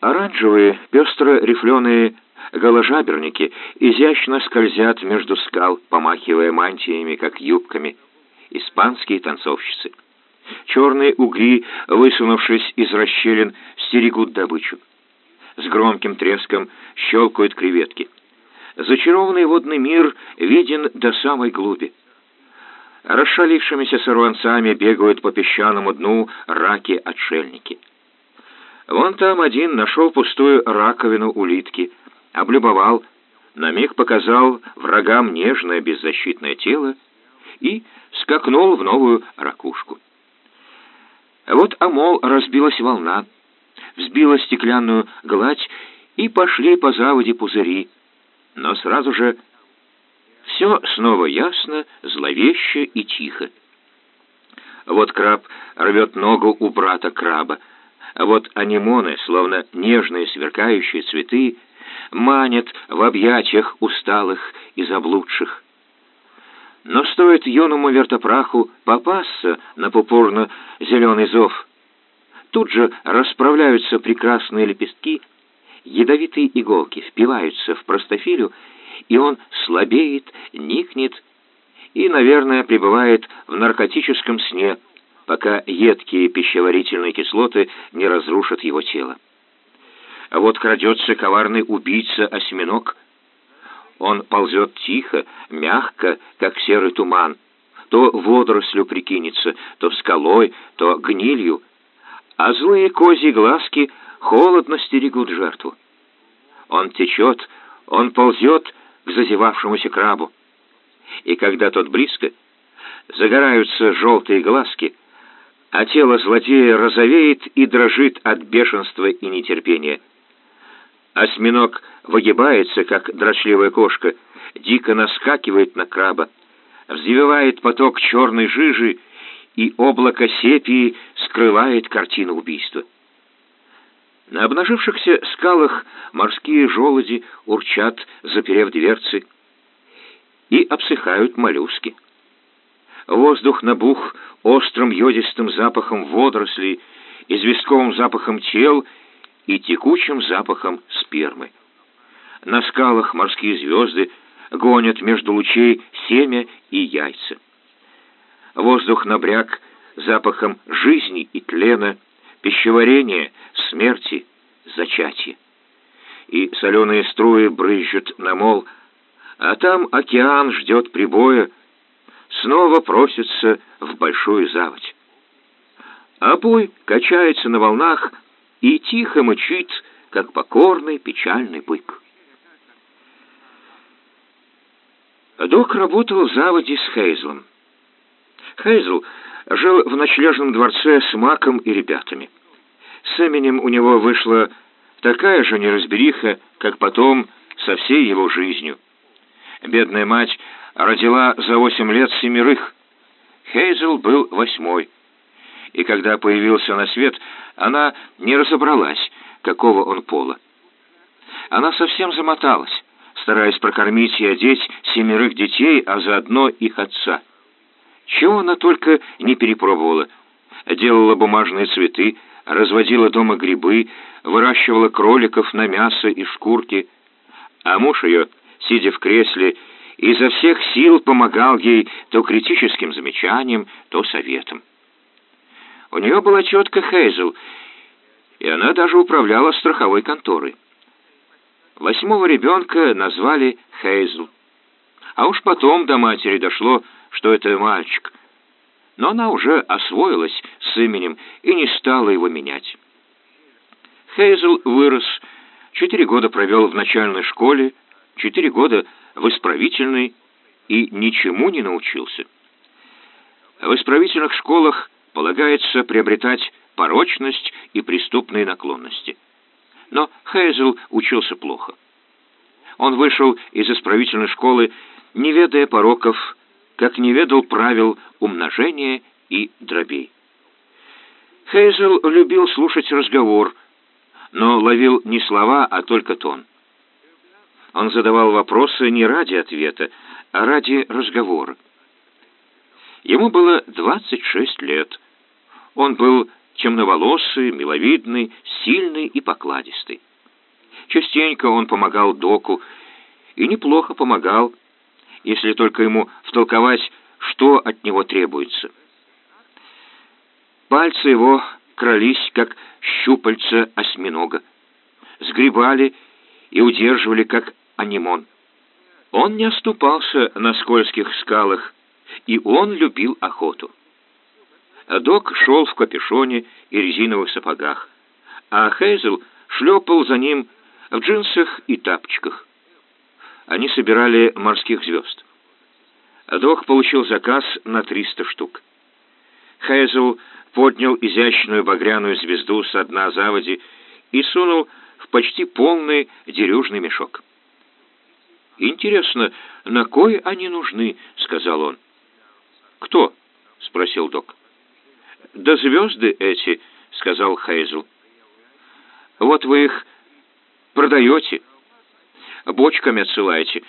Оранжевые, пестро-рифленые голожаберники изящно скользят между скал, помахивая мантиями, как юбками. Испанские танцовщицы. Черные угли, высунувшись из расщелин, стерегут добычу. С громким треском щелкают креветки. Зачарованный водный мир виден до самой глуби. Расшалившимися сорванцами бегают по песчаному дну раки-отшельники. Вон там один нашел пустую раковину улитки, облюбовал, на миг показал врагам нежное беззащитное тело и скакнул в новую ракушку. Вот Амол разбилась волна, взбила стеклянную гладь, и пошли по заводе пузыри. Но сразу же все снова ясно, зловеще и тихо. Вот краб рвет ногу у брата краба, а вот анимоны, словно нежные сверкающие цветы, манят в объятиях усталых и заблудших. Но стоит юному вертопраху попасться на пупорно зеленый зов, тут же расправляются прекрасные лепестки, ядовитые иголки впиваются в простофилю, и он слабеет, никнет и, наверное, пребывает в наркотическом сне, пока едкие пищеварительные кислоты не разрушат его тело. А вот крадется коварный убийца-осьминог. Он ползет тихо, мягко, как серый туман, то водорослю прикинется, то скалой, то гнилью, а злые козьи глазки холодно стерегут жертву. Он течет, он ползет к зазевавшемуся крабу. И когда тот близко, загораются желтые глазки, а тело злодея розовеет и дрожит от бешенства и нетерпения. Осьминог выгибается, как дрочливая кошка, дико наскакивает на краба, взвивает поток черной жижи, и облако сепии скрывает картину убийства. На обнажившихся скалах морские желуди урчат, заперев дверцы, и обсыхают моллюски. Воздух набух острым йодистым запахом водорослей, известковым запахом тел и текучим запахом спермы. На скалах морские звезды гонят между лучей семя и яйца. Воздух набряк запахом жизни и тлена, пищеварения, смерти, зачатия. И соленые струи брызжут на мол, а там океан ждет прибоя, снова просится в большую заводь. А буй качается на волнах и тихо мычит, как покорный печальный бык. Док работал в заводе с Хейзлом. Хейзл жил в ночлежном дворце с Маком и ребятами. С именем у него вышла такая же неразбериха, как потом со всей его жизнью. Бедная мать родила за восемь лет семерых. Хейзел был восьмой. И когда появился на свет, она не разобралась, какого он пола. Она совсем замоталась, стараясь прокормить и одеть семерых детей, а заодно их отца. Чего она только не перепробовала. Делала бумажные цветы, разводила дома грибы, выращивала кроликов на мясо и шкурки. А муж ее, сидя в кресле, изо всех сил помогал ей то критическим замечанием, то советом. У нее была тетка Хейзел, и она даже управляла страховой конторой. Восьмого ребенка назвали Хейзл. А уж потом до матери дошло, что это мальчик. Но она уже освоилась с именем и не стала его менять. Хейзл вырос, четыре года провел в начальной школе, четыре года в исправительной и ничему не научился. В исправительных школах полагается приобретать порочность и преступные наклонности. Но Хейзел учился плохо. Он вышел из исправительной школы, не ведая пороков, как не ведал правил умножения и дробей. Хейзел любил слушать разговор, но ловил не слова, а только тон. Он задавал вопросы не ради ответа, а ради разговора. Ему было 26 лет. Он был темноволосый, миловидный, сильный и покладистый. Частенько он помогал доку, и неплохо помогал, если только ему втолковать, что от него требуется. Пальцы его крались, как щупальца осьминога, сгребали и удерживали, как анимон. Он не оступался на скользких скалах, и он любил охоту. Док шел в капюшоне и резиновых сапогах, а Хейзел шлепал за ним в джинсах и тапочках. Они собирали морских звезд. Док получил заказ на 300 штук. Хейзел поднял изящную багряную звезду с дна заводи и сунул в почти полный дерюжный мешок. «Интересно, на кой они нужны?» — сказал он. «Кто?» — спросил док. «Да звезды эти», — сказал Хейзл. «Вот вы их продаете, бочками отсылаете.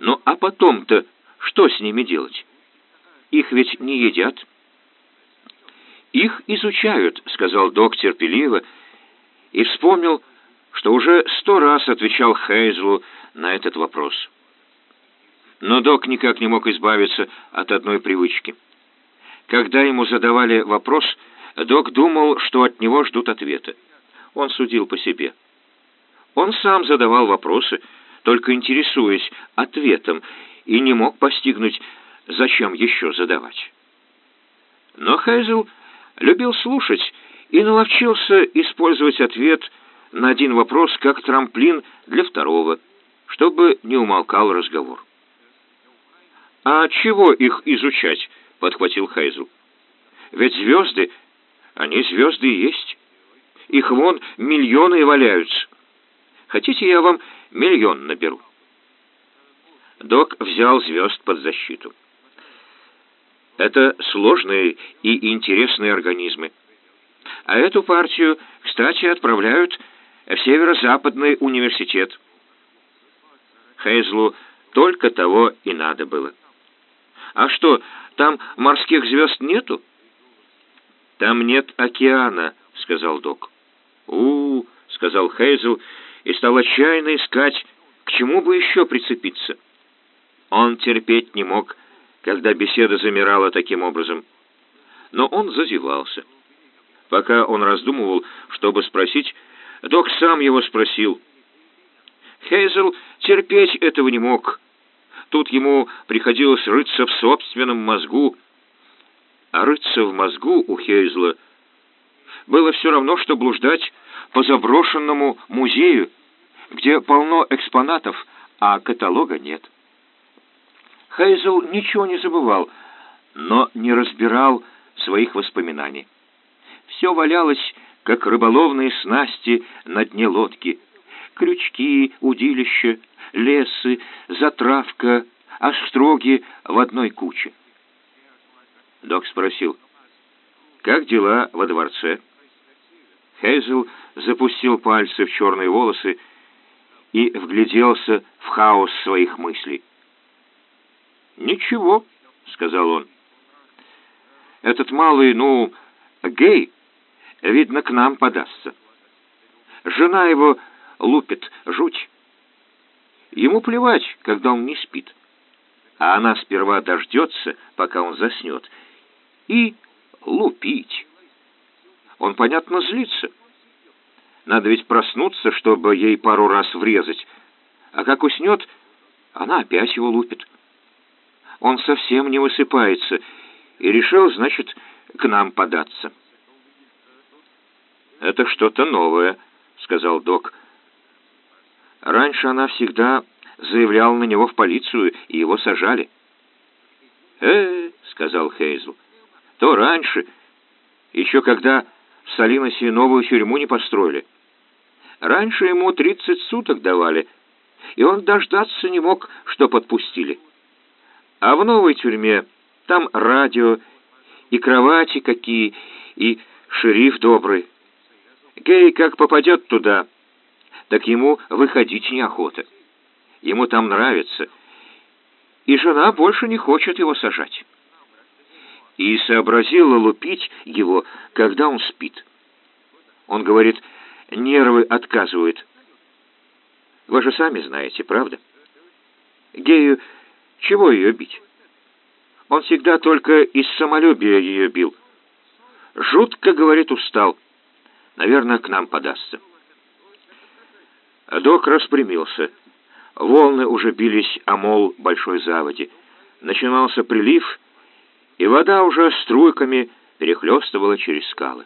Ну, а потом-то что с ними делать? Их ведь не едят». «Их изучают», — сказал док терпеливо, и вспомнил, что уже сто раз отвечал Хейзлу на этот вопрос. Но док никак не мог избавиться от одной привычки. Когда ему задавали вопрос, док думал, что от него ждут ответа. Он судил по себе. Он сам задавал вопросы, только интересуясь ответом, и не мог постигнуть, зачем еще задавать. Но Хейзел любил слушать и наловчился использовать ответ на один вопрос как трамплин для второго, чтобы не умолкал разговор. «А чего их изучать?» — подхватил Хейзл. «Ведь звезды, они звезды и есть. Их вон миллионы валяются. Хотите, я вам миллион наберу?» Док взял звезд под защиту. Это сложные и интересные организмы. А эту партию, кстати, отправляют в Северо-Западный университет. Хейзлу только того и надо было. А что, там морских звезд нету? Там нет океана, сказал док. У, -у, -у сказал Хейзл и стал отчаянно искать, к чему бы еще прицепиться. Он терпеть не мог когда беседа замирала таким образом. Но он зазевался. Пока он раздумывал, чтобы спросить, док сам его спросил. Хейзел терпеть этого не мог. Тут ему приходилось рыться в собственном мозгу. А рыться в мозгу у Хейзла было все равно, что блуждать по заброшенному музею, где полно экспонатов, а каталога нет. Хейзел ничего не забывал, но не разбирал своих воспоминаний. Все валялось, как рыболовные снасти на дне лодки. Крючки, удилища, лесы, затравка, остроги в одной куче. Док спросил, «Как дела во дворце?» Хейзел запустил пальцы в черные волосы и вгляделся в хаос своих мыслей. «Ничего», — сказал он. «Этот малый, ну, гей, видно, к нам подастся. Жена его лупит жуть. Ему плевать, когда он не спит. А она сперва дождется, пока он заснет, и лупить. Он, понятно, злится. Надо ведь проснуться, чтобы ей пару раз врезать. А как уснет, она опять его лупит он совсем не высыпается, и решил, значит, к нам податься. «Это что-то новое», — сказал док. Раньше она всегда заявляла на него в полицию, и его сажали. «Э, — сказал Хейзл, — то раньше, еще когда в Салиносе новую тюрьму не построили. Раньше ему тридцать суток давали, и он дождаться не мог, что подпустили». А в новой тюрьме там радио, и кровати какие, и шериф добрый. Гей как попадет туда, так ему выходить неохота. Ему там нравится, и жена больше не хочет его сажать. и сообразила лупить его, когда он спит. Он говорит, нервы отказывают. Вы же сами знаете, правда? Гею чего ее бить? Он всегда только из самолюбия ее бил. Жутко, говорит, устал. Наверное, к нам подастся. Док распрямился. Волны уже бились о мол большой заводи. Начинался прилив, и вода уже струйками перехлестывала через скалы.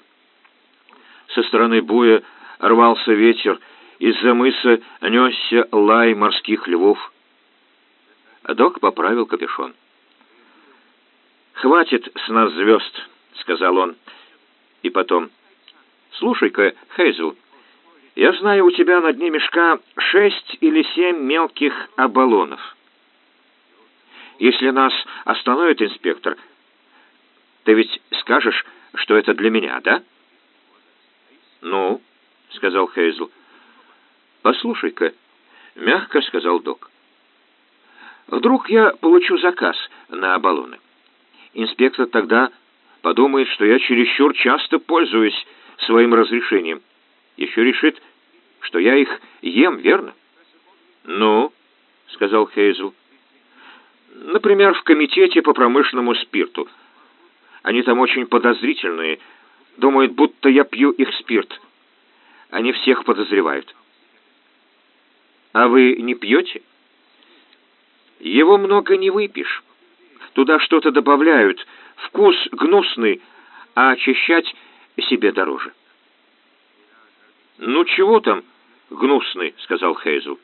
Со стороны буя рвался ветер, из-за мыса несся лай морских львов. Док поправил капюшон. «Хватит с нас звезд», — сказал он. И потом, «Слушай-ка, Хейзл, я знаю, у тебя на дне мешка шесть или семь мелких оболонов. Если нас остановит инспектор, ты ведь скажешь, что это для меня, да?» «Ну», — сказал Хейзл. «Послушай-ка», — мягко сказал док. «Вдруг я получу заказ на оболоны. Инспектор тогда подумает, что я чересчур часто пользуюсь своим разрешением. Еще решит, что я их ем, верно?» «Ну», — сказал Хейзл. «Например, в комитете по промышленному спирту. Они там очень подозрительные, думают, будто я пью их спирт. Они всех подозревают». «А вы не пьете?» «Его много не выпьешь. Туда что-то добавляют. Вкус гнусный, а очищать себе дороже». «Ну чего там гнусный?» — сказал Хейзл.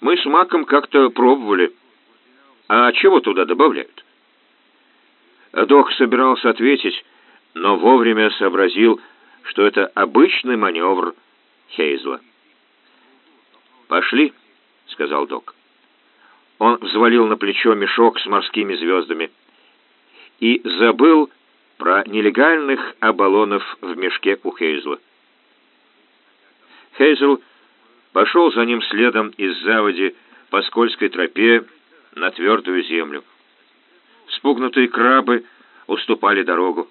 «Мы с Маком как-то пробовали. А чего туда добавляют?» Док собирался ответить, но вовремя сообразил, что это обычный маневр Хейзла. «Пошли», — сказал док. Он взвалил на плечо мешок с морскими звездами и забыл про нелегальных оболонов в мешке у Хейзла. Хейзел пошел за ним следом из заводи по скользкой тропе на твердую землю. Спугнутые крабы уступали дорогу.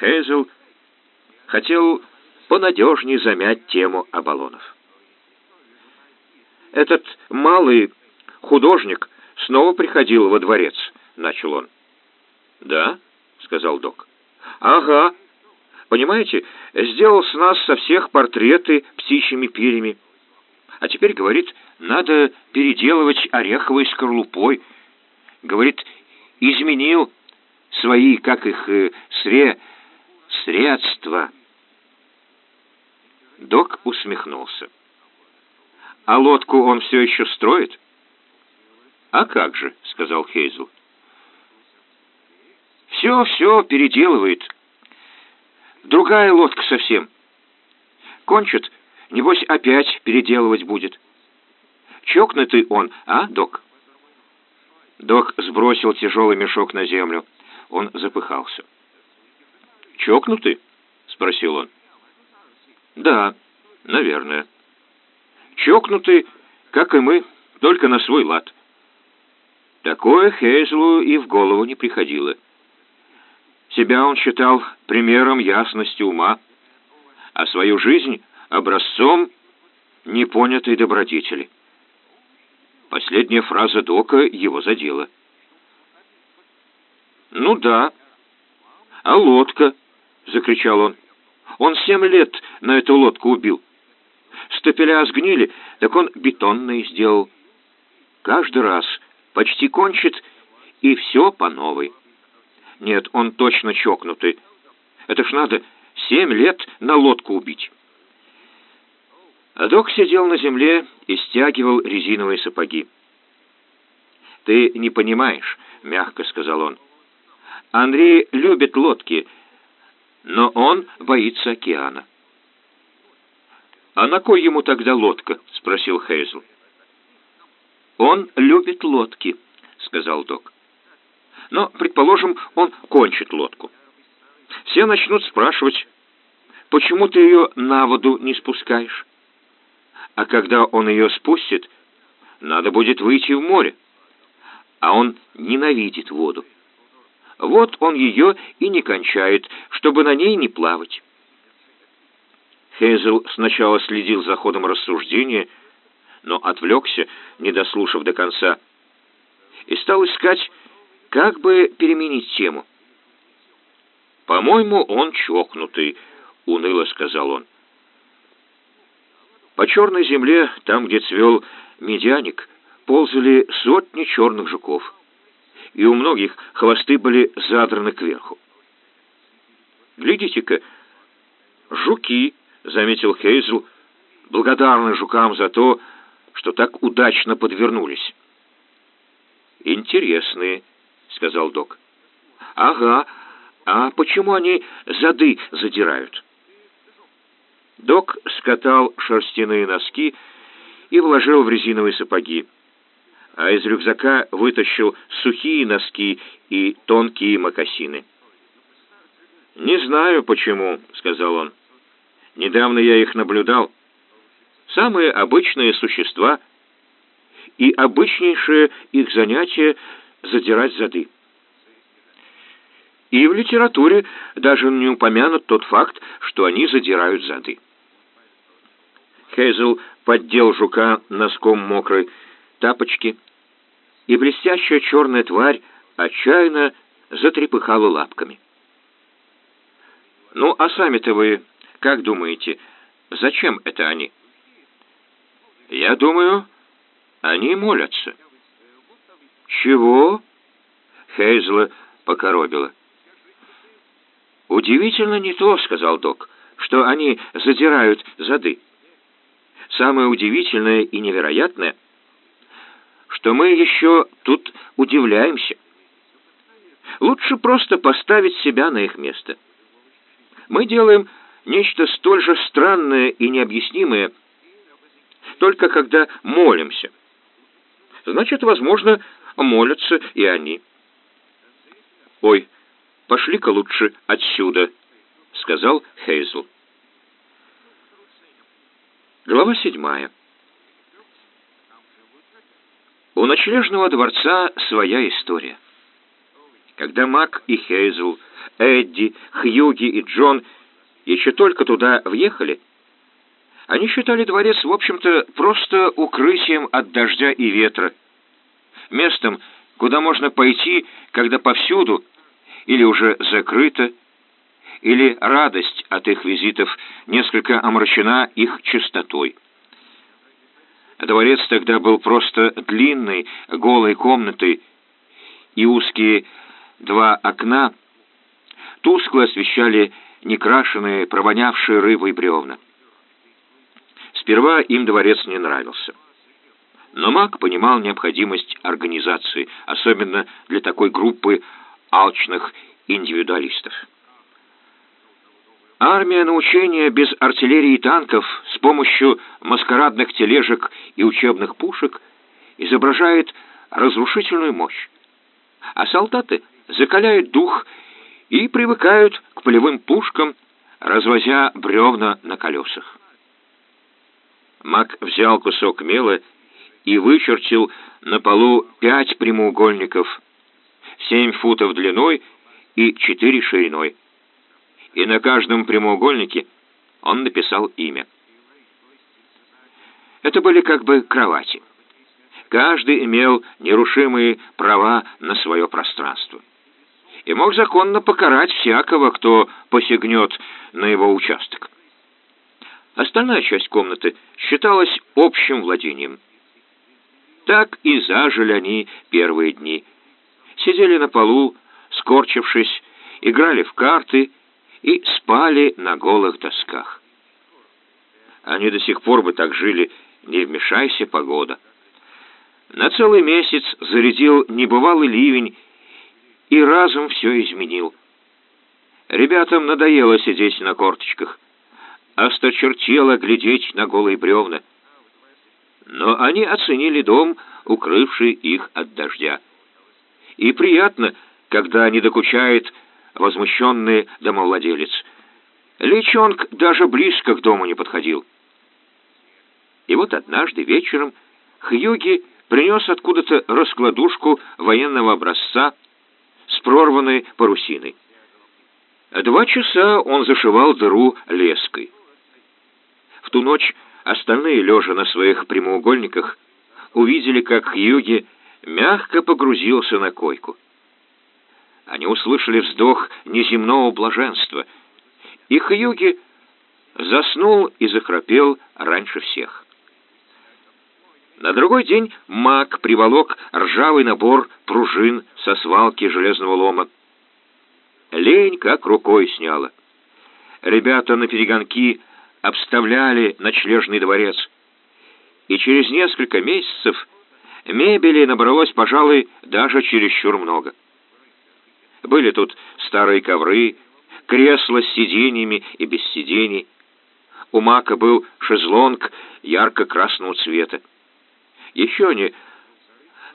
Хейзел хотел понадежнее замять тему оболонов. «Этот малый художник снова приходил во дворец», — начал он. «Да?» — сказал док. «Ага. Понимаете, сделал с нас со всех портреты птичьими перьями. А теперь, говорит, надо переделывать ореховой скорлупой. Говорит, изменил свои, как их, э, сре... средства». Док усмехнулся. «А лодку он все еще строит?» «А как же», — сказал Хейзл. «Все, все переделывает. Другая лодка совсем. Кончит, небось, опять переделывать будет. Чокнутый он, а, док?» Док сбросил тяжелый мешок на землю. Он запыхался. «Чокнутый?» — спросил он. «Да, наверное». Чокнутый, как и мы, только на свой лад. Такое Хейзлу и в голову не приходило. Себя он считал примером ясности ума, а свою жизнь — образцом непонятой добродетели. Последняя фраза Дока его задела. «Ну да. А лодка?» — закричал он. «Он семь лет на эту лодку убил». Стапеля сгнили, так он бетонные сделал. Каждый раз почти кончит, и все по новой. Нет, он точно чокнутый. Это ж надо семь лет на лодку убить. А док сидел на земле и стягивал резиновые сапоги. «Ты не понимаешь», — мягко сказал он. «Андрей любит лодки, но он боится океана». «А на кой ему тогда лодка?» — спросил Хейзл. «Он любит лодки», — сказал док. «Но, предположим, он кончит лодку. Все начнут спрашивать, почему ты ее на воду не спускаешь? А когда он ее спустит, надо будет выйти в море. А он ненавидит воду. Вот он ее и не кончает, чтобы на ней не плавать. Хейзел сначала следил за ходом рассуждения, но отвлекся, не дослушав до конца, и стал искать, как бы переменить тему. «По-моему, он чокнутый», — уныло сказал он. По черной земле, там, где цвел медяник, ползали сотни черных жуков, и у многих хвосты были задраны кверху. «Глядите-ка, жуки!» — заметил Хейзл, благодарный жукам за то, что так удачно подвернулись. «Интересные», — сказал док. «Ага, а почему они зады задирают?» Док скатал шерстяные носки и вложил в резиновые сапоги, а из рюкзака вытащил сухие носки и тонкие мокасины. «Не знаю, почему», — сказал он. «Недавно я их наблюдал. Самые обычные существа, и обычнейшее их занятие — задирать зады. И в литературе даже не упомянут тот факт, что они задирают зады. Хейзел поддел жука носком мокрой тапочки, и блестящая черная тварь отчаянно затрепыхала лапками. «Ну, а сами-то вы как думаете, зачем это они?» «Я думаю, они молятся». «Чего?» — Хейзла покоробила. «Удивительно не то», — сказал док, — «что они задирают зады. Самое удивительное и невероятное, что мы еще тут удивляемся. Лучше просто поставить себя на их место. Мы делаем нечто столь же странное и необъяснимое, только когда молимся. Значит, возможно, молятся и они. «Ой, пошли-ка лучше отсюда», — сказал Хейзл. Глава седьмая. У ночлежного дворца своя история. Когда Мак и Хейзл, Эдди, Хьюги и Джон еще только туда въехали, они считали дворец, в общем-то, просто укрытием от дождя и ветра, местом, куда можно пойти, когда повсюду или уже закрыто, или радость от их визитов несколько омрачена их чистотой. Дворец тогда был просто длинной, голой комнатой, и узкие два окна тускло освещали некрашенные, провонявшие рыбой бревна. Сперва им дворец не нравился. Но Мак понимал необходимость организации, особенно для такой группы алчных индивидуалистов. Армия на учения без артиллерии и танков с помощью маскарадных тележек и учебных пушек изображает разрушительную мощь. А солдаты закаляют дух и привыкают к полевым пушкам, развозя бревна на колесах. Мак взял кусок мела и вычертил на полу пять прямоугольников, семь футов длиной и четыре шириной и на каждом прямоугольнике он написал имя. Это были как бы кровати. Каждый имел нерушимые права на свое пространство и мог законно покарать всякого, кто посягнет на его участок. Остальная часть комнаты считалась общим владением. Так и зажили они первые дни. Сидели на полу, скорчившись, играли в карты и спали на голых досках. Они до сих пор бы так жили, не вмешайся погода. На целый месяц зарядил небывалый ливень, и разом все изменил. Ребятам надоело сидеть на корточках, осточертело глядеть на голые бревна. Но они оценили дом, укрывший их от дождя. И приятно, когда не докучает возмущенный домовладелец. Личонг даже близко к дому не подходил. И вот однажды вечером Хьюги принес откуда-то раскладушку военного образца с прорванной парусиной. Два часа он зашивал дыру леской. В ту ночь остальные, лежа на своих прямоугольниках, увидели, как Хьюги мягко погрузился на койку. Они услышали вздох неземного блаженства, и Хьюги заснул и захрапел раньше всех. На другой день маг приволок ржавый набор пружин со свалки железного лома. Лень как рукой сняла. Ребята на перегонки обставляли ночлежный дворец. И через несколько месяцев мебели набралось, пожалуй, даже чересчур много. Были тут старые ковры, кресла с сиденьями и без сидений. У Мака был шезлонг ярко-красного цвета. Еще они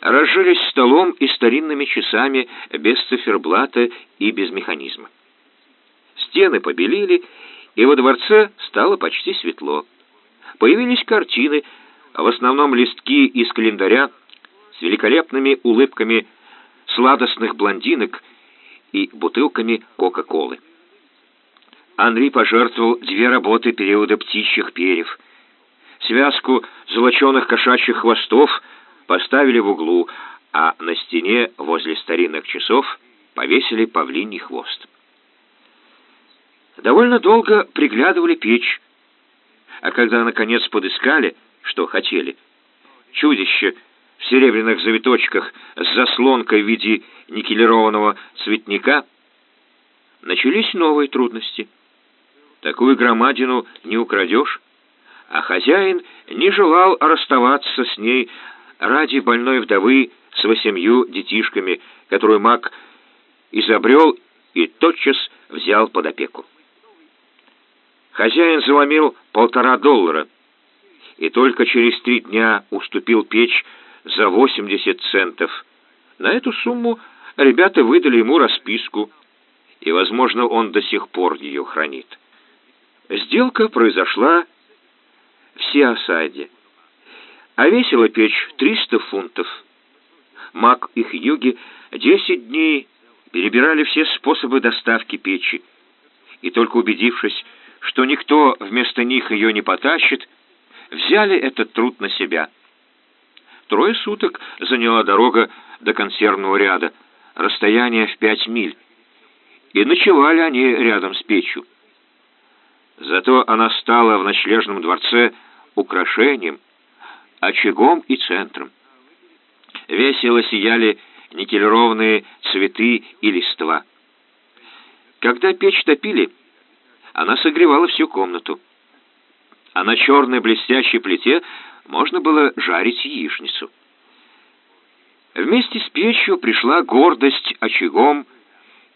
разжились столом и старинными часами без циферблата и без механизма. Стены побелили, и во дворце стало почти светло. Появились картины, в основном листки из календаря с великолепными улыбками сладостных блондинок и бутылками Кока-Колы. Анри пожертвовал две работы периода птичьих перьев. Связку золоченых кошачьих хвостов поставили в углу, а на стене возле старинных часов повесили павлиний хвост. Довольно долго приглядывали печь, а когда, наконец, подыскали, что хотели, чудище в серебряных завиточках с заслонкой в виде никелированного цветника, начались новые трудности — Такую громадину не украдешь, а хозяин не желал расставаться с ней ради больной вдовы с восемью детишками, которую маг изобрел и тотчас взял под опеку. Хозяин заломил полтора доллара и только через три дня уступил печь за 80 центов. На эту сумму ребята выдали ему расписку, и, возможно, он до сих пор ее хранит. Сделка произошла в Сиасаде, а весила печь 300 фунтов. Мак и Хьюги 10 дней перебирали все способы доставки печи, и только убедившись, что никто вместо них ее не потащит, взяли этот труд на себя. Трое суток заняла дорога до консервного ряда, расстояние в пять миль, и ночевали они рядом с печью. Зато она стала в ночлежном дворце украшением, очагом и центром. Весело сияли никелированные цветы и листва. Когда печь топили, она согревала всю комнату. А на черной блестящей плите можно было жарить яичницу. Вместе с печью пришла гордость очагом,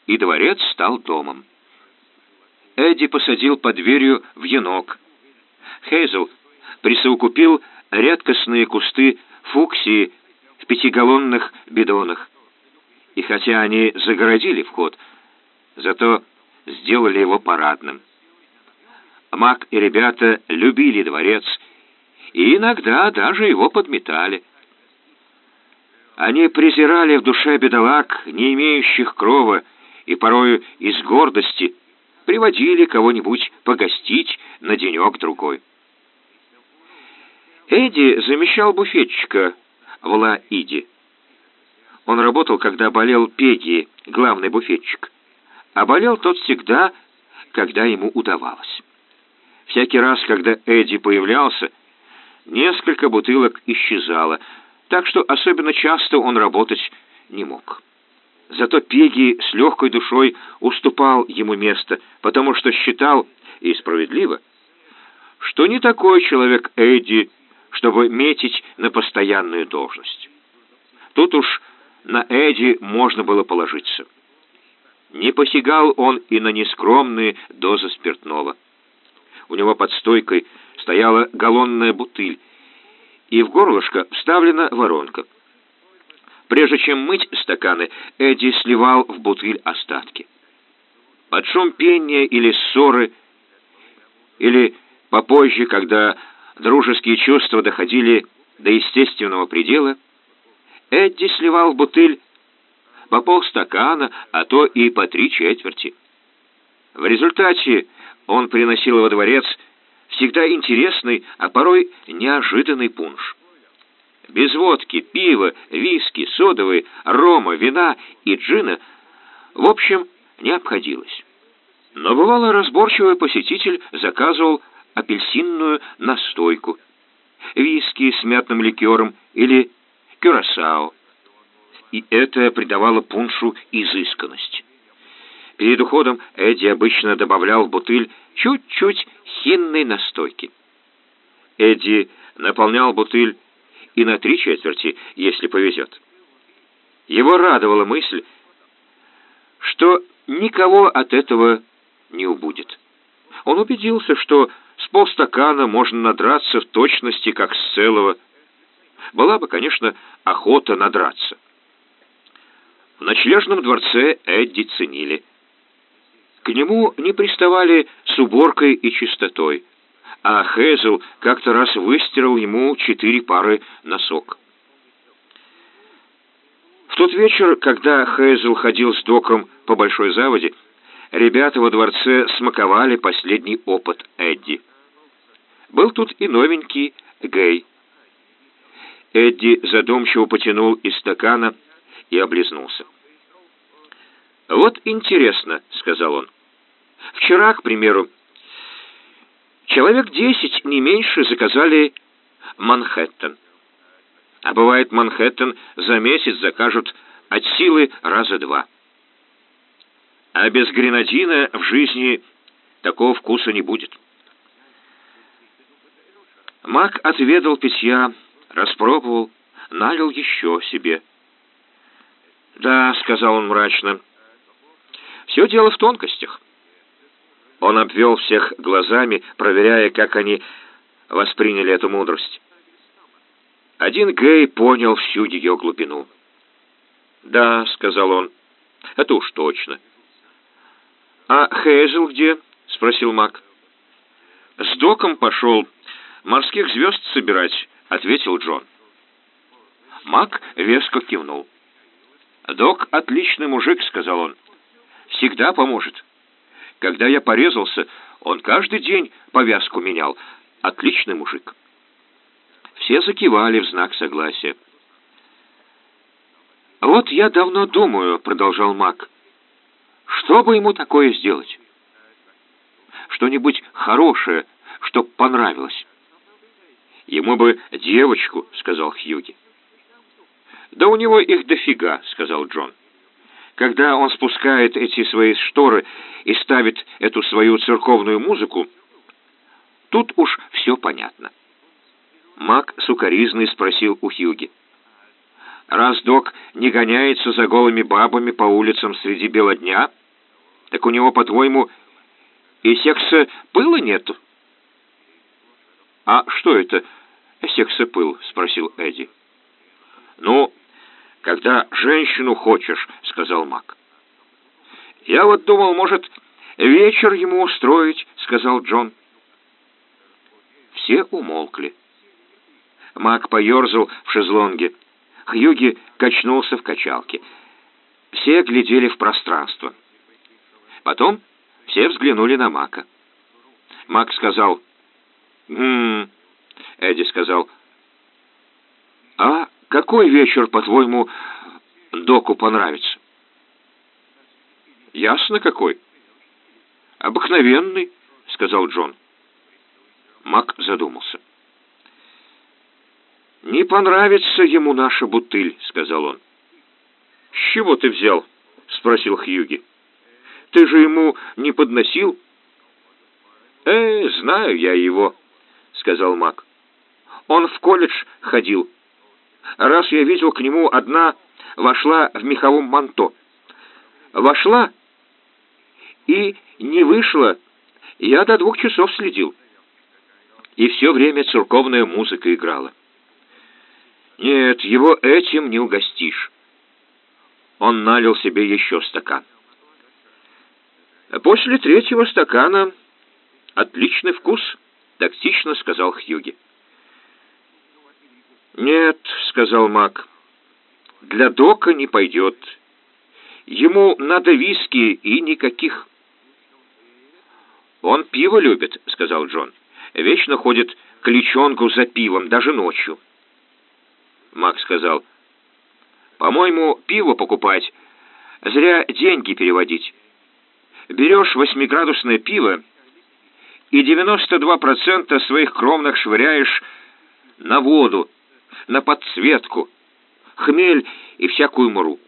и дворец стал домом. Эдди посадил под дверью в енок. Хейзел присовокупил редкостные кусты фуксии в пятигаллонных бидонах. И хотя они загородили вход, зато сделали его парадным. Мак и ребята любили дворец, и иногда даже его подметали. Они презирали в душе бедолаг, не имеющих крова, и порою из гордости приводили кого-нибудь погостить на денек-другой. Эдди замещал буфетчика в Ла-Иде. Он работал, когда болел Пеги, главный буфетчик. А болел тот всегда, когда ему удавалось. Всякий раз, когда Эдди появлялся, несколько бутылок исчезало, так что особенно часто он работать не мог. Зато Пеги с легкой душой уступал ему место, потому что считал, и справедливо, что не такой человек Эдди, чтобы метить на постоянную должность. Тут уж на Эдди можно было положиться. Не посягал он и на нескромные дозы спиртного. У него под стойкой стояла галлонная бутыль, и в горлышко вставлена воронка — Прежде чем мыть стаканы, Эдди сливал в бутыль остатки. Под шум пения или ссоры, или попозже, когда дружеские чувства доходили до естественного предела, Эдди сливал в бутыль по полстакана, а то и по три четверти. В результате он приносил во дворец всегда интересный, а порой неожиданный пунш. Без водки, пива, виски, содовой, рома, вина и джина, в общем, не обходилось. Но бывало разборчивый посетитель заказывал апельсинную настойку, виски с мятным ликером или кюрасао. И это придавало пуншу изысканность. Перед уходом Эдди обычно добавлял в бутыль чуть-чуть хинной настойки. Эдди наполнял бутыль и на три четверти, если повезет. Его радовала мысль, что никого от этого не убудет. Он убедился, что с полстакана можно надраться в точности, как с целого. Была бы, конечно, охота надраться. В ночлежном дворце Эдди ценили. К нему не приставали с уборкой и чистотой, а Хейзел как-то раз выстирал ему четыре пары носок. В тот вечер, когда Хейзел ходил с доком по Большой Заводе, ребята во дворце смаковали последний опыт Эдди. Был тут и новенький Гей. Эдди задумчиво потянул из стакана и облизнулся. «Вот интересно», — сказал он. «Вчера, к примеру, человек десять, не меньше, заказали Манхэттен. А бывает, Манхэттен за месяц закажут от силы раза два. А без гренадина в жизни такого вкуса не будет». Мак отведал питья, распробовал, налил еще себе. «Да», — сказал он мрачно, — «все дело в тонкостях». Он обвел всех глазами, проверяя, как они восприняли эту мудрость. Один Гей понял всю ее глубину. «Да», — сказал он, — «это уж точно». «А Хейзел где?» — спросил Мак. «С доком пошел морских звезд собирать», — ответил Джон. Мак веско кивнул. «Док — отличный мужик», — сказал он. «Всегда поможет. Когда я порезался, он каждый день повязку менял. Отличный мужик». Все закивали в знак согласия. «Вот я давно думаю», — продолжал Мак, — «что бы ему такое сделать? Что-нибудь хорошее, чтоб понравилось». «Ему бы девочку», — сказал Хьюги. «Да у него их дофига», — сказал Джон. «Когда он спускает эти свои шторы и ставит эту свою церковную музыку, тут уж все понятно». Мак сукоризный спросил у Хьюги. «Раз док не гоняется за голыми бабами по улицам среди бела дня, так у него, по-твоему, и секса пыла нету?» «А что это сексопыл?» — спросил Эдди. «Ну, когда женщину хочешь», — сказал Мак. «Я вот думал, может, вечер ему устроить», — сказал Джон. Все умолкли. Мак поерзал в шезлонге. Хьюги качнулся в качалке. Все глядели в пространство. Потом все взглянули на Мака. Мак сказал «Ммм...» Эдди сказал «А какой вечер, по-твоему, доку понравится?» «Ясно какой». «Обыкновенный», — сказал Джон. Мак задумался. «Не понравится ему наша бутыль», — сказал он. «С чего ты взял?» — спросил Хьюги. «Ты же ему не подносил?» «Э, знаю я его», — сказал Мак. «Он в колледж ходил. Раз я видел к нему, одна вошла в меховом манто. Вошла и не вышла. Я до двух часов следил. И все время церковная музыка играла. Нет, его этим не угостишь. Он налил себе еще стакан. После третьего стакана отличный вкус, тактично сказал Хьюги. Нет, сказал Мак, для Дока не пойдет. Ему надо виски и никаких. «Он пиво любит», — сказал Джон. «Вечно ходит к личонку за пивом, даже ночью». Мак сказал, «По-моему, пиво покупать, зря деньги переводить. Берешь восьмиградусное пиво и 92% своих кровных швыряешь на воду, на подсветку, хмель и всякую муру.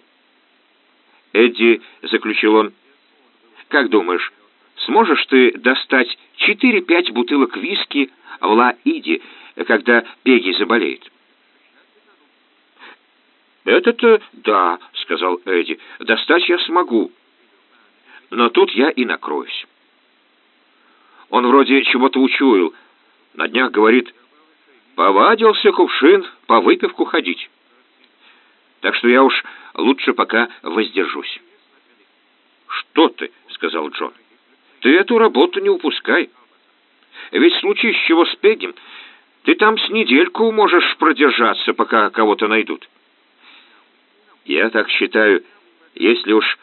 Эдди, заключил он, как думаешь, сможешь ты достать 4-5 бутылок виски в Ла-Иди, когда Пеги заболеет? «Это-то да», — сказал Эдди, — «достать я смогу. Но тут я и накроюсь». Он вроде чего-то учуял. На днях говорит, повадился кувшин по выпивку ходить. Так что я уж лучше пока воздержусь. «Что ты?» — сказал Джон. «Ты эту работу не упускай. Ведь в случае с чего с Пеггем, ты там с недельку можешь продержаться, пока кого-то найдут». «Я так считаю, если уж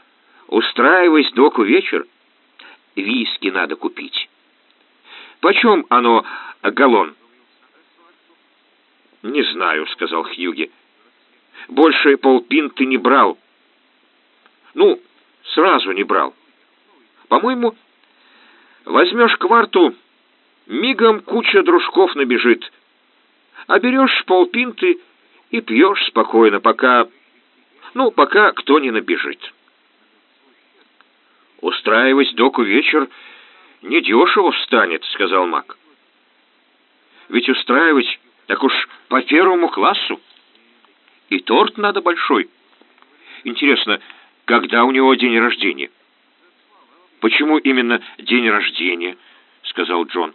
устраиваясь доку вечер, виски надо купить». Почем оно, галлон?» «Не знаю», — сказал Хьюги. «Больше полпинты не брал». «Ну, сразу не брал. По-моему, возьмешь кварту, мигом куча дружков набежит. А берешь полпинты и пьешь спокойно, пока... Ну, пока кто не набежит». Устраивать доку вечер недешево встанет», — сказал Мак. «Ведь устраивать так уж по первому классу. И торт надо большой. Интересно, когда у него день рождения?» «Почему именно день рождения?» — сказал Джон.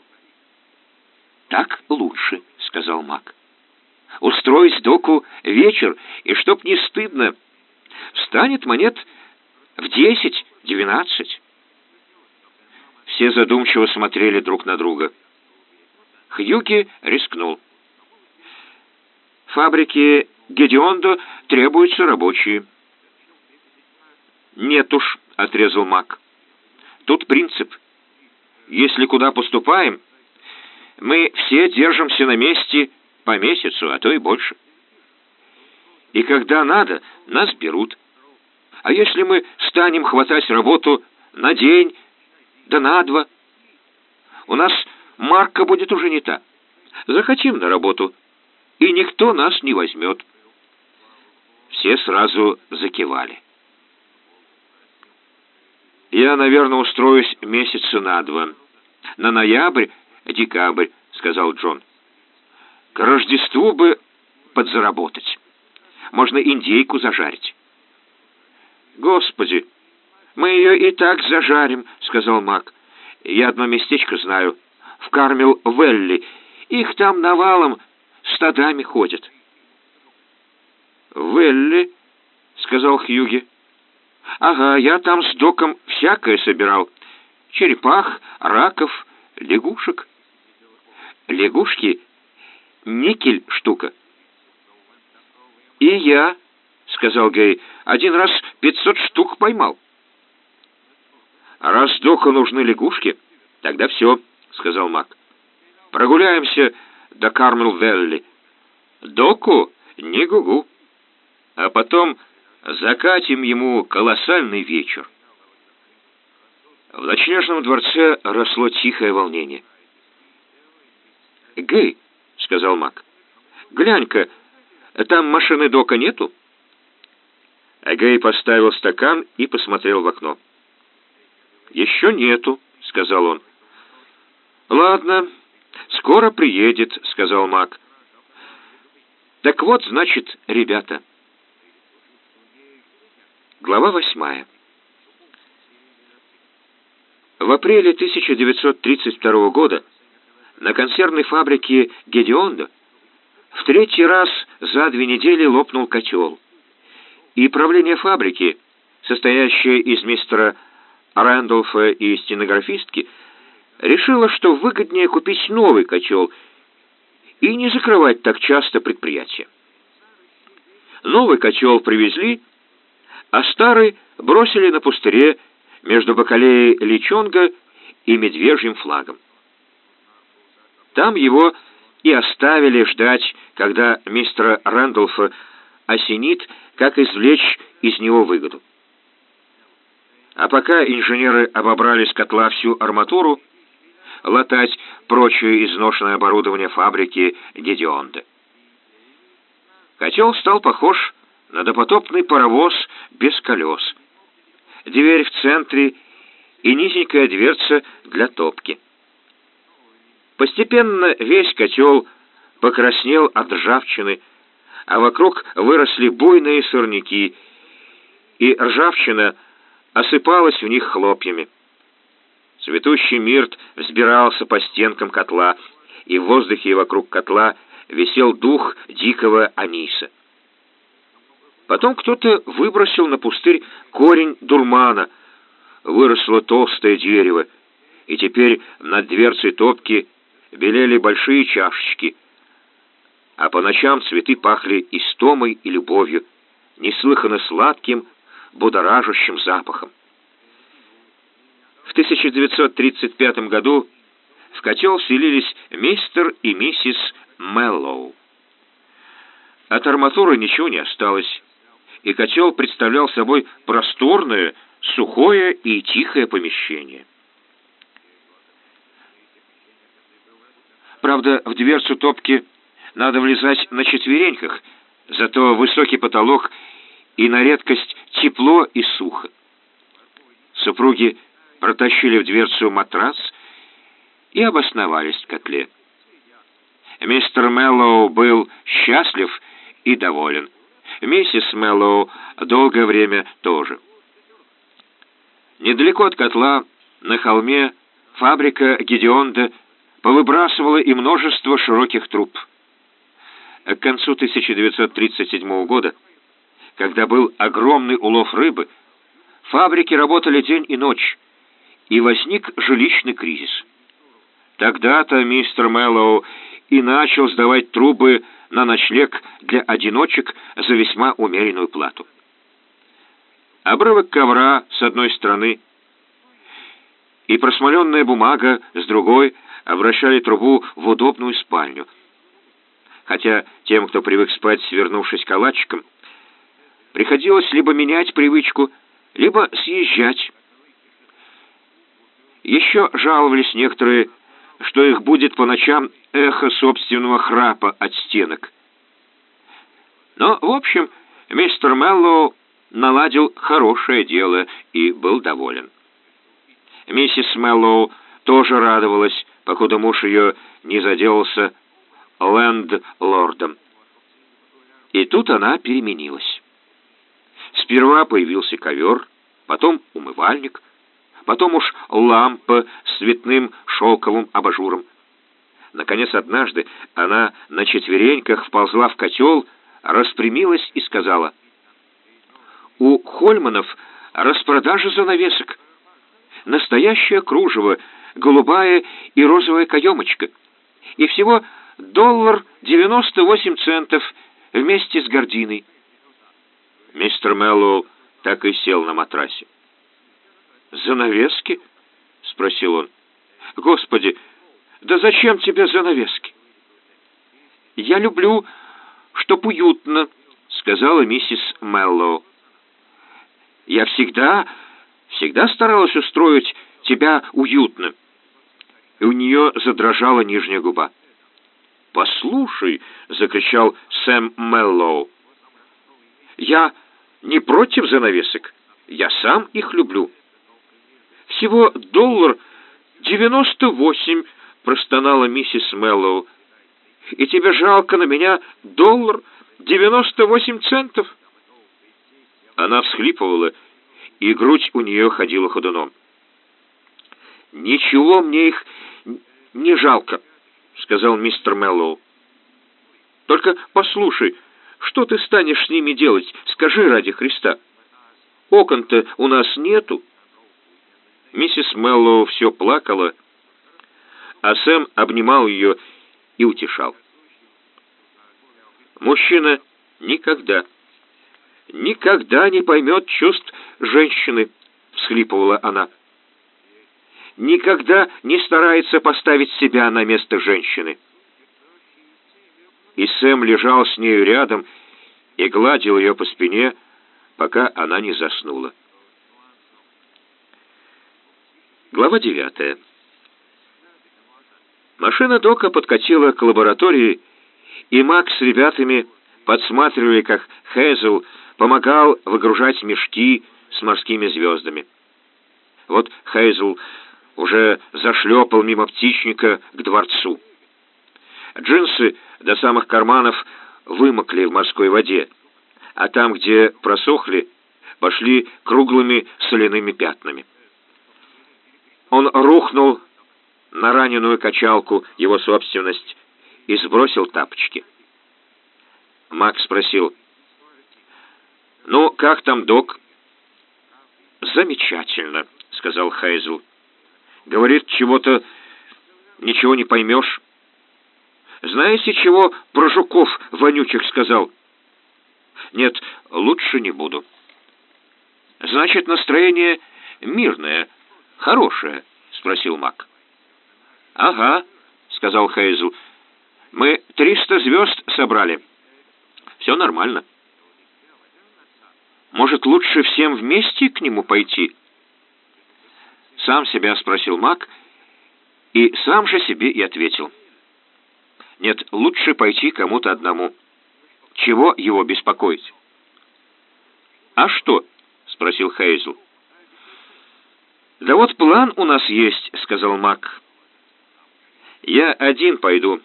«Так лучше», — сказал Мак. «Устроить доку вечер, и чтоб не стыдно, встанет монет в десять-двенадцать». Все задумчиво смотрели друг на друга. Хьюки рискнул. «Фабрике Гедеондо требуются рабочие». «Нет уж», — отрезал Мак. «Тут принцип. Если куда поступаем, мы все держимся на месте по месяцу, а то и больше. И когда надо, нас берут. А если мы станем хватать работу на день, да на два. У нас марка будет уже не та. Захотим на работу, и никто нас не возьмет. Все сразу закивали. «Я, наверное, устроюсь месяца на два. На ноябрь, декабрь», — сказал Джон. «К Рождеству бы подзаработать. Можно индейку зажарить». «Господи!» «Мы ее и так зажарим», — сказал Мак. «Я одно местечко знаю. В Кармел-Велли. Их там навалом стадами ходят». «Велли?» — сказал Хьюги. «Ага, я там с доком всякое собирал. Черепах, раков, лягушек». «Лягушки — никель штука». «И я», — сказал Гей, — «один раз пятьсот штук поймал». Раз Доку нужны лягушки, тогда все, — сказал Мак. Прогуляемся до Кармел-Велли. Доку не гугу. А потом закатим ему колоссальный вечер. В ночлежном дворце росло тихое волнение. «Гэй», — сказал Мак, — «глянь-ка, там машины Дока нету?» Гэй поставил стакан и посмотрел в окно. «Еще нету», — сказал он. «Ладно, скоро приедет», — сказал Мак. «Так вот, значит, ребята». Глава восьмая. В апреле 1932 года на консервной фабрике «Гедеондо» в третий раз за две недели лопнул котел, и правление фабрики, состоящее из мистера Рэндолфа и стенографистки, решила, что выгоднее купить новый котел и не закрывать так часто предприятие. Новый котел привезли, а старый бросили на пустыре между бакалеей Личонга и медвежьим флагом. Там его и оставили ждать, когда мистера Рэндолфа осенит, как извлечь из него выгоду. А пока инженеры обобрали с котла всю арматуру, латать прочее изношенное оборудование фабрики Гедеонде. Котел стал похож на допотопный паровоз без колес. Дверь в центре и низенькая дверца для топки. Постепенно весь котел покраснел от ржавчины, а вокруг выросли буйные сорняки, и ржавчина осыпалась в них хлопьями. Цветущий мирт взбирался по стенкам котла, и в воздухе вокруг котла висел дух дикого аниса. Потом кто-то выбросил на пустырь корень дурмана. Выросло толстое дерево, и теперь над дверцей топки белели большие чашечки, а по ночам цветы пахли истомой и любовью, неслыханно сладким, будоражащим запахом. В 1935 году в котел селились мистер и миссис Меллоу. От арматуры ничего не осталось, и котел представлял собой просторное, сухое и тихое помещение. Правда, в дверцу топки надо влезать на четвереньках, зато высокий потолок и на редкость тепло и сухо. Супруги протащили в дверцу матрас и обосновались в котле. Мистер Мэллоу был счастлив и доволен. Миссис Мэллоу долгое время тоже. Недалеко от котла, на холме, фабрика Гедеонда повыбрасывала и множество широких труб. К концу 1937 года, когда был огромный улов рыбы, фабрики работали день и ночь, и возник жилищный кризис. Тогда-то мистер Мэллоу и начал сдавать трубы на ночлег для одиночек за весьма умеренную плату. Обрывок ковра с одной стороны и просмоленная бумага с другой обращали трубу в удобную спальню. Хотя тем, кто привык спать, свернувшись калачиком, приходилось либо менять привычку, либо съезжать. Еще жаловались некоторые, что их будет по ночам эхо собственного храпа от стенок. Но, в общем, мистер Меллоу наладил хорошее дело и был доволен. Миссис Меллоу тоже радовалась, покуда муж ее не заделался ленд-лордом. И тут она переменилась. Сперва появился ковер, потом умывальник, потом уж лампа с цветным шелковым абажуром. Наконец, однажды она на четвереньках вползла в котел, распрямилась и сказала, «У Хольманов распродажа занавесок. Настоящее кружево, голубая и розовая каемочка. И всего доллар девяносто восемь центов вместе с гординой». Мистер Мэллоу так и сел на матрасе. «Занавески?» — спросил он. «Господи, да зачем тебе занавески?» «Я люблю, чтоб уютно», — сказала миссис Меллоу. «Я всегда, всегда старалась устроить тебя уютно». И у нее задрожала нижняя губа. «Послушай», — закричал Сэм Меллоу, — «я не против занавесок, я сам их люблю». «Всего доллар девяносто восемь», — простонала миссис Мэллоу. «И тебе жалко на меня доллар девяносто восемь центов?» Она всхлипывала, и грудь у нее ходила ходуном. «Ничего мне их не жалко», — сказал мистер Мэллоу. «Только послушай, что ты станешь с ними делать, скажи ради Христа. Окон-то у нас нету». Миссис Мэллоу все плакала, а Сэм обнимал ее и утешал. Мужчина никогда, никогда не поймет чувств женщины», — всхлипывала она. «Никогда не старается поставить себя на место женщины». И Сэм лежал с нею рядом и гладил ее по спине, пока она не заснула. Глава девятая. Машина Дока подкатила к лаборатории, и Макс с ребятами подсматривали, как Хейзел помогал выгружать мешки с морскими звездами. Вот Хейзел уже зашлепал мимо птичника к дворцу. Джинсы до самых карманов вымокли в морской воде, а там, где просохли, пошли круглыми соляными пятнами. Он рухнул на раненую качалку его собственность и сбросил тапочки. Макс спросил, «Ну, как там, док?» «Замечательно», — сказал Хайзл. «Говорит, чего-то ничего не поймешь». «Знаете, чего про жуков вонючих сказал?» «Нет, лучше не буду». «Значит, настроение мирное, хорошее?» — спросил Мак. «Ага», — сказал Хейзл. «Мы триста звезд собрали. Все нормально». Может, лучше всем вместе к нему пойти?» Сам себя спросил Мак и сам же себе и ответил. «Нет, лучше пойти кому-то одному. Чего его беспокоить?» «А что?» — спросил Хейзл. «Да вот план у нас есть», — сказал Мак. «Я один пойду.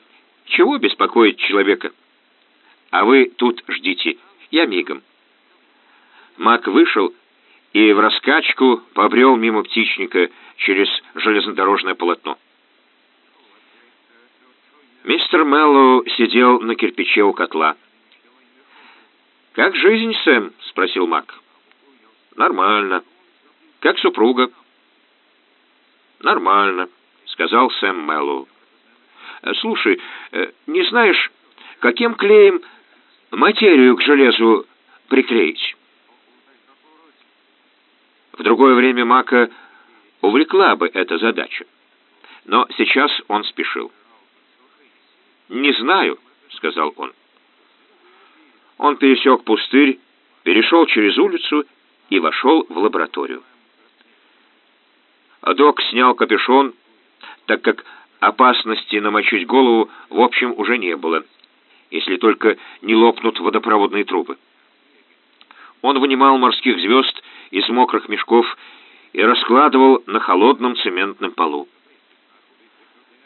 Чего беспокоить человека? А вы тут ждите. Я мигом». Мак вышел и в раскачку побрел мимо птичника через железнодорожное полотно. Мистер Мэллоу сидел на кирпиче у котла. «Как жизнь, Сэм?» — спросил Мак. «Нормально. Как супруга?» «Нормально», — сказал Сэм Мэллоу. «Слушай, э, не знаешь, каким клеем материю к железу приклеить?» В другое время Мака увлекла бы эта задача. Но сейчас он спешил. «Не знаю», — сказал он. Он пересек пустырь, перешел через улицу и вошел в лабораторию. Док снял капюшон, так как опасности намочить голову в общем уже не было, если только не лопнут водопроводные трубы. Он вынимал морских звезд из мокрых мешков и раскладывал на холодном цементном полу.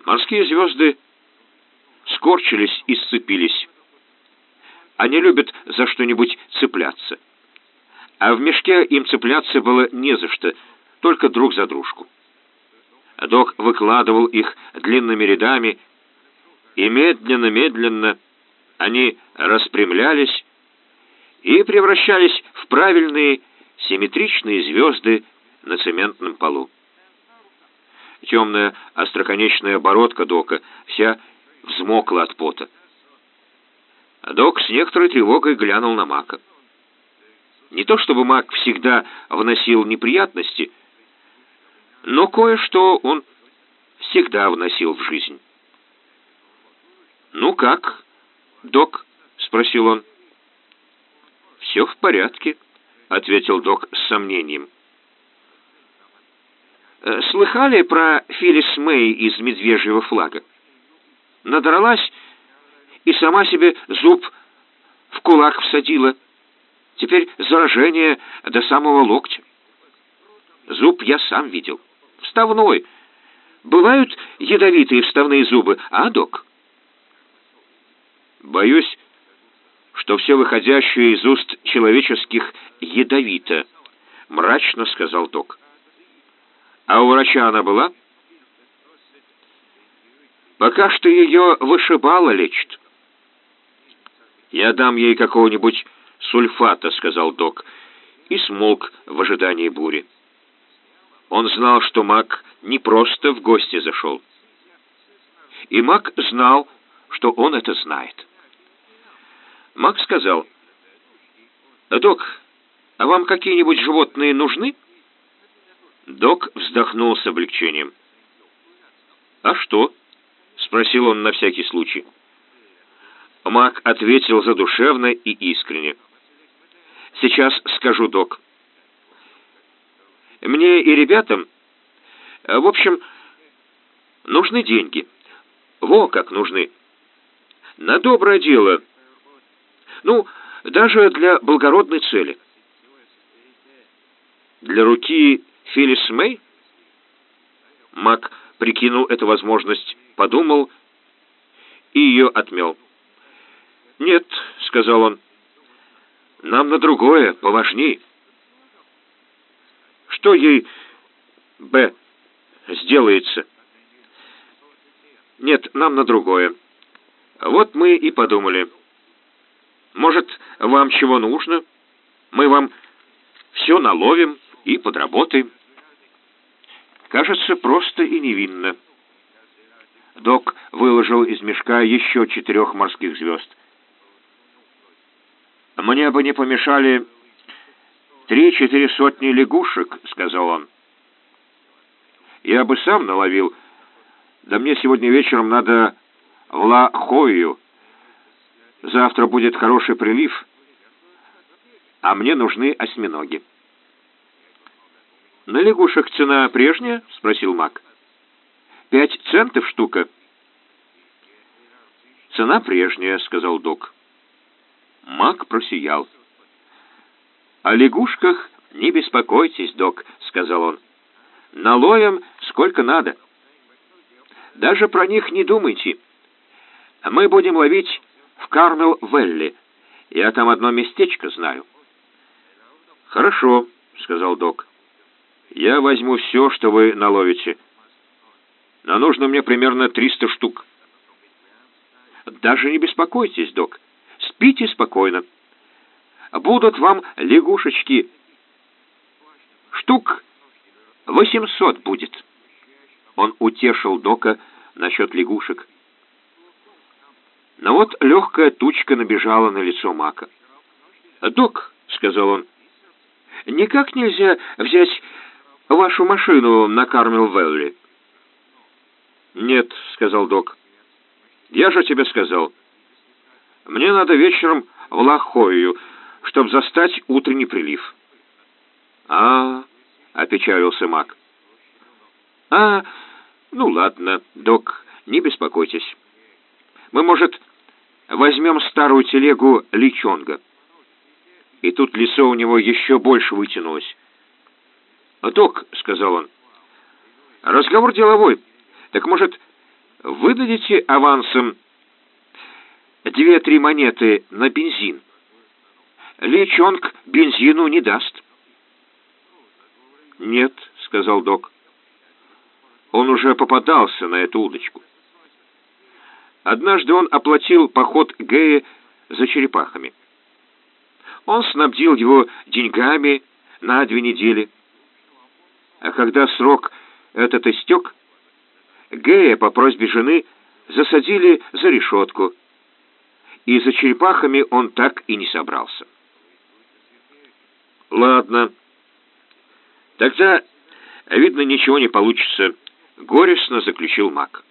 Морские звезды скорчились и сцепились. Они любят за что-нибудь цепляться. А в мешке им цепляться было не за что, только друг за дружку. Док выкладывал их длинными рядами, и медленно-медленно они распрямлялись и превращались в правильные симметричные звезды на цементном полу. Темная остроконечная оборотка Дока вся взмокла от пота. Док с некоторой тревогой глянул на Мака. Не то чтобы Мак всегда вносил неприятности, но кое-что он всегда вносил в жизнь. «Ну как, док?» — спросил он. «Все в порядке», — ответил док с сомнением. «Э, «Слыхали про Филлис Мэй из «Медвежьего флага»? Надралась и сама себе зуб в кулак всадила. Теперь заражение до самого локтя. Зуб я сам видел. Вставной. Бывают ядовитые вставные зубы, а, док?» «Боюсь, что все выходящее из уст человеческих ядовито, мрачно сказал док. А у врача она была? Пока что ее вышибало лечит. Я дам ей какого-нибудь сульфата, сказал док, и смолк в ожидании бури. Он знал, что Мак не просто в гости зашел. И Мак знал, что он это знает. Мак сказал, «Док, а вам какие-нибудь животные нужны?» Док вздохнул с облегчением. «А что?» — спросил он на всякий случай. Мак ответил задушевно и искренне. «Сейчас скажу, док. Мне и ребятам, в общем, нужны деньги. Во как нужны. На доброе дело. Ну, даже для благородной цели. Для руки Филлис Мэй? Мак прикинул эту возможность, подумал и ее отмел. «Нет», — сказал он, — «нам на другое, поважней». «Что ей, Б, сделается?» «Нет, нам на другое. Вот мы и подумали. Может, вам чего нужно? Мы вам все наловим и подработаем». Кажется, просто и невинно. Док выложил из мешка еще четырех морских звезд. «Мне бы не помешали три-четыре сотни лягушек», — сказал он. «Я бы сам наловил. Да мне сегодня вечером надо в Ла-Хою. Завтра будет хороший прилив, а мне нужны осьминоги». «На лягушек цена прежняя?» — спросил Мак. «Пять центов штука». «Цена прежняя», — сказал док. Мак просиял. «О лягушках не беспокойтесь, док», — сказал он. «Наловим сколько надо. Даже про них не думайте. Мы будем ловить в Кармел-Велли. Я там одно местечко знаю». «Хорошо», — сказал док. «Я возьму все, что вы наловите. Но нужно мне примерно триста штук». «Даже не беспокойтесь, док. Спите спокойно. Будут вам лягушечки. Штук восемьсот будет. Он утешил Дока насчет лягушек. Но вот легкая тучка набежала на лицо Мака. «Док», — сказал он, — «никак нельзя взять вашу машину на Кармел-Велли?» «Нет», — сказал док. «Я же тебе сказал». Мне надо вечером в Лахою, чтобы застать утренний прилив. А, -а, -а опечалился Мак. А, ну ладно, док, не беспокойтесь. Мы, может, возьмем старую телегу Личонга. И тут лицо у него еще больше вытянулось. «Док», — сказал он, — «разговор деловой. Так, может, выдадите авансом две-три монеты на бензин. Ли Чонг бензину не даст. «Нет», — сказал док. Он уже попадался на эту удочку. Однажды он оплатил поход Гэя за черепахами. Он снабдил его деньгами на две недели. А когда срок этот истек, Гэя по просьбе жены засадили за решетку — и за черепахами он так и не собрался. «Ладно. Тогда, видно, ничего не получится», — горестно заключил маг.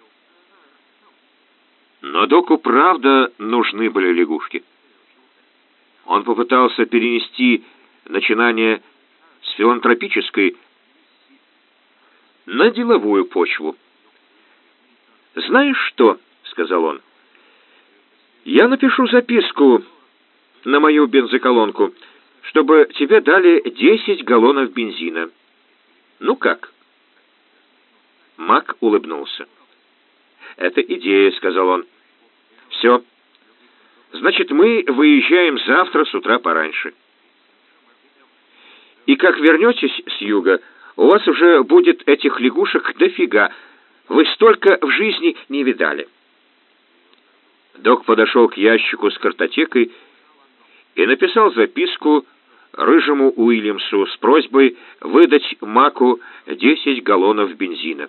Но доку правда нужны были лягушки. Он попытался перенести начинание с филантропической на деловую почву. «Знаешь что?» — сказал он. Я напишу записку на мою бензоколонку, чтобы тебе дали 10 галлонов бензина. Ну как? Мак улыбнулся. «Это идея», — сказал он. «Все. Значит, мы выезжаем завтра с утра пораньше. И как вернетесь с юга, у вас уже будет этих лягушек дофига. Вы столько в жизни не видали». Док подошел к ящику с картотекой и написал записку рыжему Уильямсу с просьбой выдать Маку 10 галлонов бензина.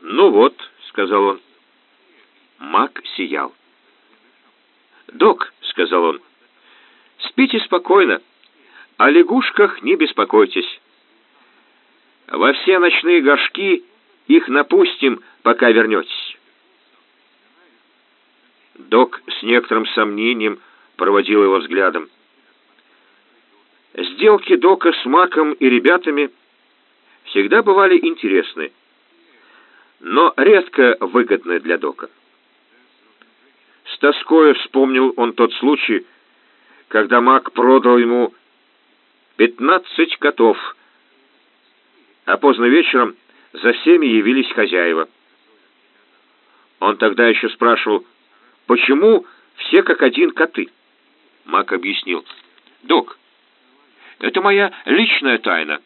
«Ну вот», — сказал он. Мак сиял. «Док», — сказал он, Спите спокойно, о лягушках не беспокойтесь. Во все ночные горшки их напустим, пока вернетесь». Док с некоторым сомнением проводил его взглядом. Сделки Дока с Маком и ребятами всегда бывали интересны, но редко выгодны для Дока. С тоской вспомнил он тот случай, когда Мак продал ему пятнадцать котов, а поздно вечером за всеми явились хозяева. Он тогда еще спрашивал, почему все как один коты? Мак объяснил, «Док, это моя личная тайна.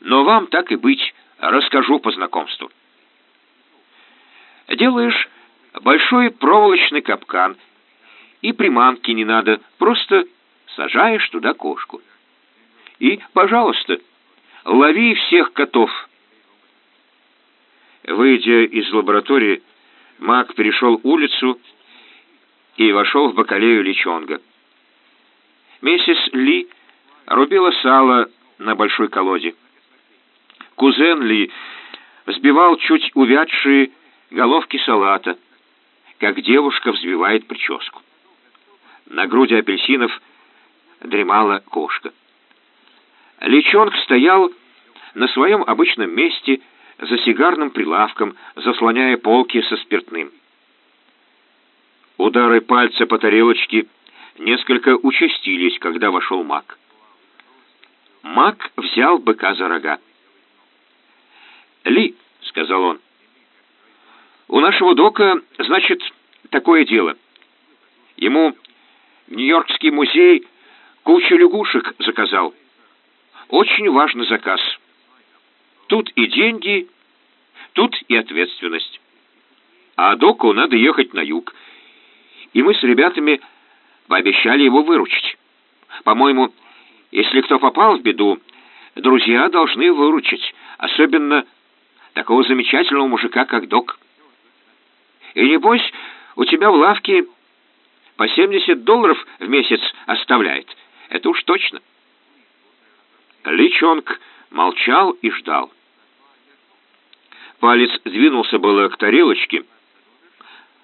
Но вам, так и быть, расскажу по знакомству. Делаешь большой проволочный капкан, и приманки не надо, просто сажаешь туда кошку. И, пожалуйста, лови всех котов. Выйдя из лаборатории, Мак перешел улицу и вошел в бакалею Личонга. Миссис Ли рубила сало на большой колоде. Кузен Ли взбивал чуть увядшие головки салата, как девушка взбивает прическу. На груди апельсинов дремала кошка. Личонг стоял на своем обычном месте за сигарным прилавком, заслоняя полки со спиртным. Удары пальца по тарелочке несколько участились, когда вошел маг. Мак взял быка за рога. «Ли», — сказал он, — «у нашего дока, значит, такое дело. Ему Нью-Йоркский музей кучу лягушек заказал. Очень важный заказ. Тут и деньги, тут и ответственность. А доку надо ехать на юг. И мы с ребятами пообещали его выручить. По-моему, если кто попал в беду, друзья должны выручить, особенно такого замечательного мужика, как док. И небось, у тебя в лавке по 70 долларов в месяц оставляет. Это уж точно. Ли Чонг молчал и ждал. Палец двинулся было к тарелочке,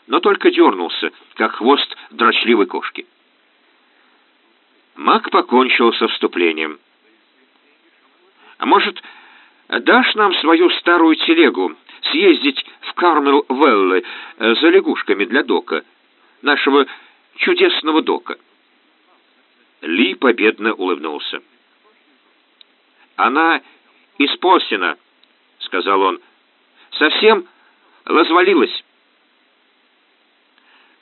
но только дернулся, как хвост дрочливой кошки. Мак покончил со вступлением. «А может, дашь нам свою старую телегу съездить в Кармел-Веллы э, за лягушками для Дока, нашего чудесного Дока?» Ли победно улыбнулся. «Она испорчена», — сказал он. «Совсем развалилась».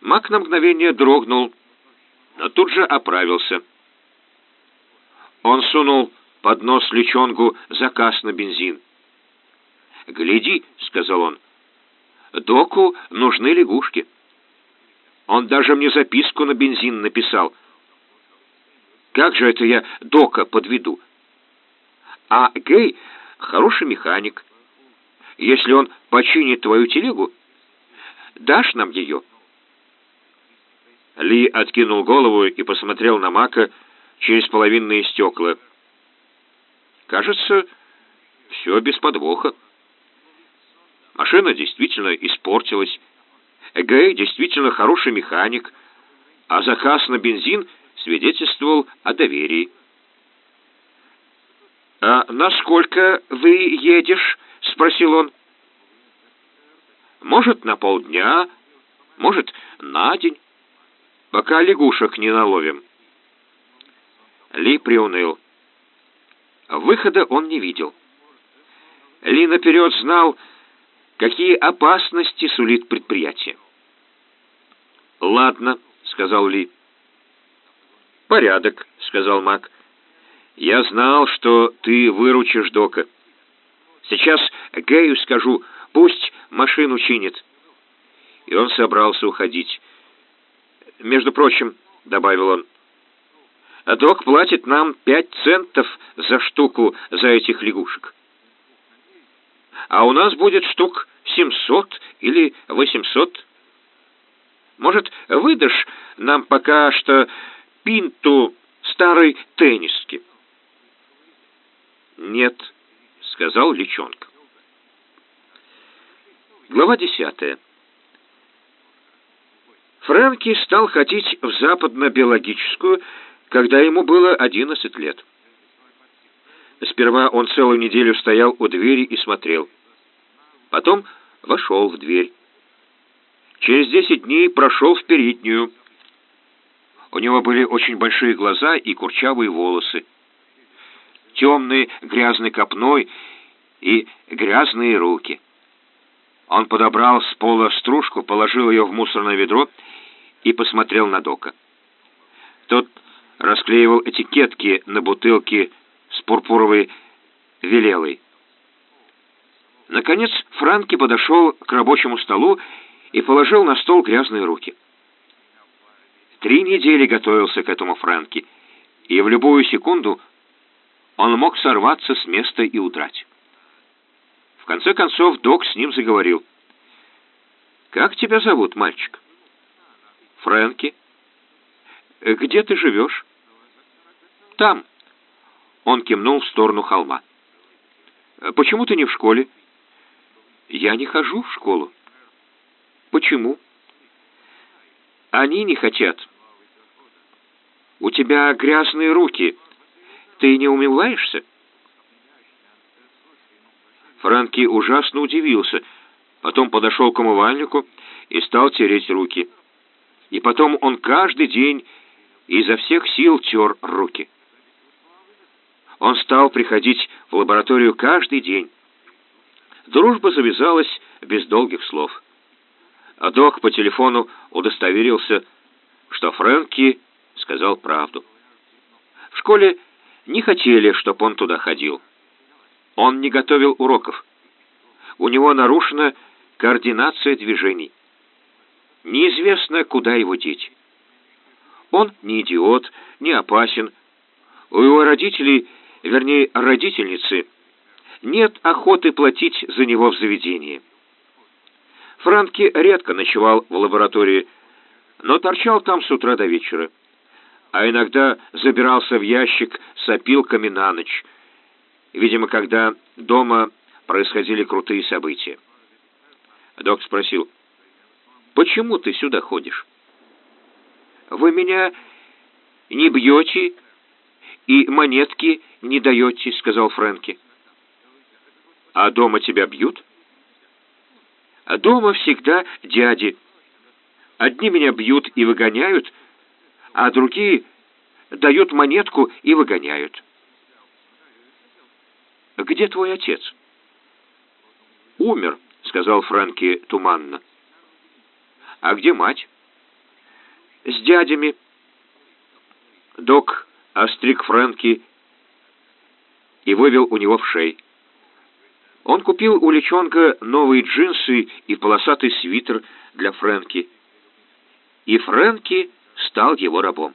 Мак на мгновение дрогнул, но тут же оправился. Он сунул под нос Личонгу заказ на бензин. «Гляди», — сказал он, — «доку нужны лягушки». Он даже мне записку на бензин написал. Как же это я дока подведу? А Гей хороший механик. Если он починит твою телегу, дашь нам ее?» Ли откинул голову и посмотрел на Мака, через половинные стекла. Кажется, все без подвоха. Машина действительно испортилась. Гэй действительно хороший механик, а заказ на бензин свидетельствовал о доверии. «А насколько вы едешь?» — спросил он. «Может, на полдня, может, на день, пока лягушек не наловим». Ли приуныл. Выхода он не видел. Ли наперед знал, какие опасности сулит предприятие. «Ладно», — сказал Ли. «Порядок», — сказал Мак. «Я знал, что ты выручишь Дока. Сейчас Гэю скажу, пусть машину чинит». И он собрался уходить. «Между прочим», — добавил он, — док платит нам пять центов за штуку за этих лягушек. А у нас будет штук семьсот или восемьсот. Может, выдашь нам пока что пинту старой тенниски. «Нет», — сказал Личонка. Глава десятая. Фрэнки стал ходить в западно-биологическую, когда ему было одиннадцать лет. Сперва он целую неделю стоял у двери и смотрел. Потом вошел в дверь. Через десять дней прошел в переднюю. У него были очень большие глаза и курчавые волосы. Темные грязной копной и грязные руки. Он подобрал с пола стружку, положил ее в мусорное ведро и посмотрел на Дока. Тот расклеивал этикетки на бутылке с пурпуровой велелой. Наконец Франки подошел к рабочему столу и положил на стол грязные руки. Три недели готовился к этому Франки, и в любую секунду он мог сорваться с места и удрать. В конце концов Док с ним заговорил. «Как тебя зовут, мальчик?» «Фрэнки». «Где ты живешь?» «Там». Он кивнул в сторону холма. «Почему ты не в школе?» «Я не хожу в школу». «Почему?» «Они не хотят». «У тебя грязные руки. Ты не умываешься?» Франки ужасно удивился, потом подошел к умывальнику и стал тереть руки. И потом он каждый день изо всех сил тер руки. Он стал приходить в лабораторию каждый день. Дружба завязалась без долгих слов. А док по телефону удостоверился, что Фрэнки сказал правду. В школе не хотели, чтобы он туда ходил. Он не готовил уроков. У него нарушена координация движений. Неизвестно, куда его деть. Он не идиот, не опасен. У его родителей, вернее, родительницы, нет охоты платить за него в заведении. Франки редко ночевал в лаборатории, но торчал там с утра до вечера, а иногда забирался в ящик с опилками на ночь, видимо, когда дома происходили крутые события. Док спросил, «Почему ты сюда ходишь?» «Вы меня не бьете и монетки не даете», — сказал Фрэнки. «А дома тебя бьют?» «А дома всегда дяди. Одни меня бьют и выгоняют, а другие дают монетку и выгоняют». «Где твой отец?» «Умер», — сказал Фрэнки туманно. «А где мать?» «С дядями». Док остриг Фрэнки и вывел у него в шей. Он купил у личонка новые джинсы и полосатый свитер для Фрэнки. И Фрэнки стал его рабом.